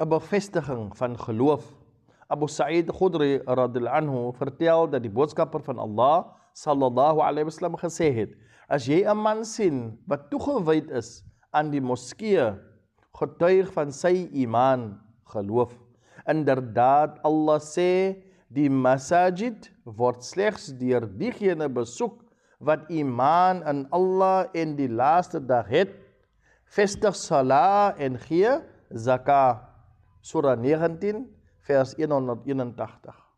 'n bevestiging van geloof. Abu Sa'id Khudri radhiyallahu anhu vertel dat die boodskapper van Allah sallallahu alaihi wasallam gesê het: As jy 'n man sien wat toegewyd is aan die moskee, getuig van sy iman, geloof. Inderdaad Allah sê die masajid word slegs deur diegene besoek wat iman in Allah en die laaste dag het, vestig sala en gee zakah. Surah 19 vers 181.